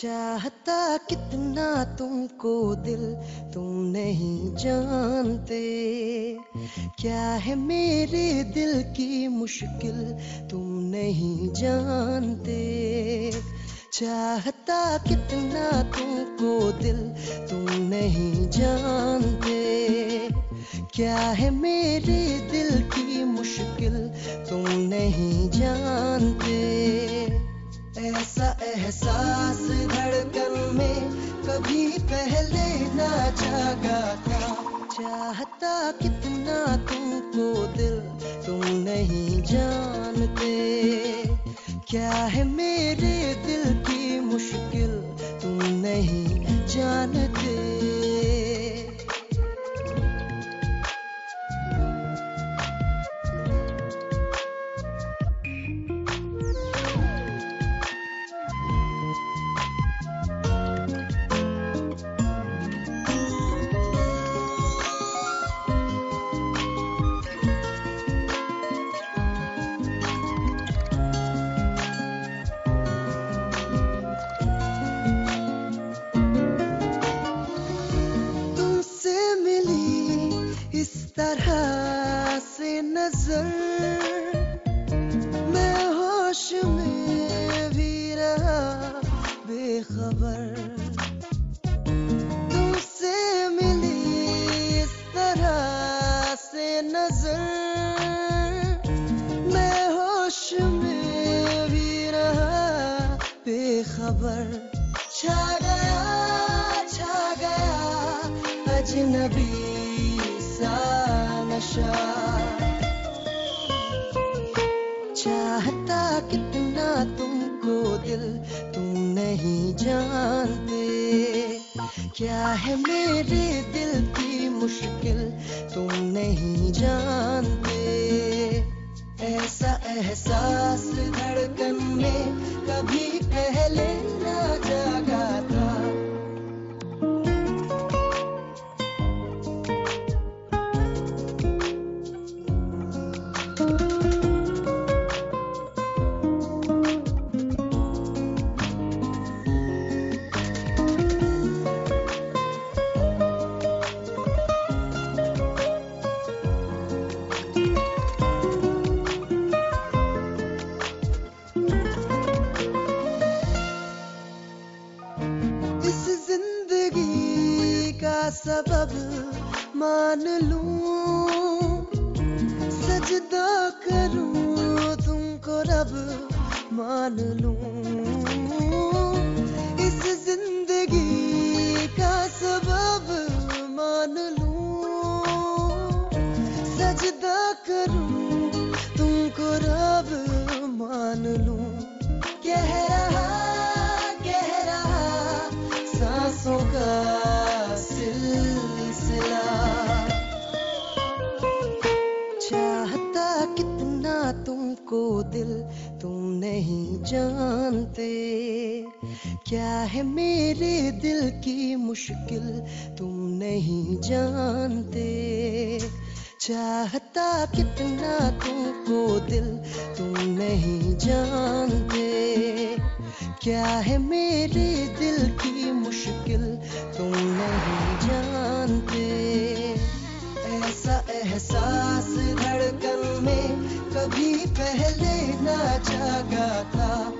चाहता कितना तुमको दिल, तुम नहीं जानते। क्या है मेरे दिल की मुश्किल, तुम नहीं जानते। चाहता कितना तुमको दिल, तुम नहीं जानते। क्या है मेरे दिल की मुश्किल, तुम नहीं जानते। ऐसा एहसास जागा चाहता कितना नजर मैं होश में भी रहा बेखबर तुमसे मिली इस तरह से नजर मैं होश में भी रहा बेखबर छा गया छा गया अजनबी सा नशा नहीं जानते क्या है मेरे दिल की मुश्किल? तुम नहीं जानते। ऐसा एहसास धड़कन में कभी पहले ना सबब मान लू सजदा करूँ तुमको रब मान लूँ। जानते क्या है मेरे दिल की मुश्किल? तुम नहीं जानते। चाहता कितना तुमको दिल, तुम नहीं जानते। क्या है मेरे दिल की मुश्किल? तुम नहीं जानते। Love.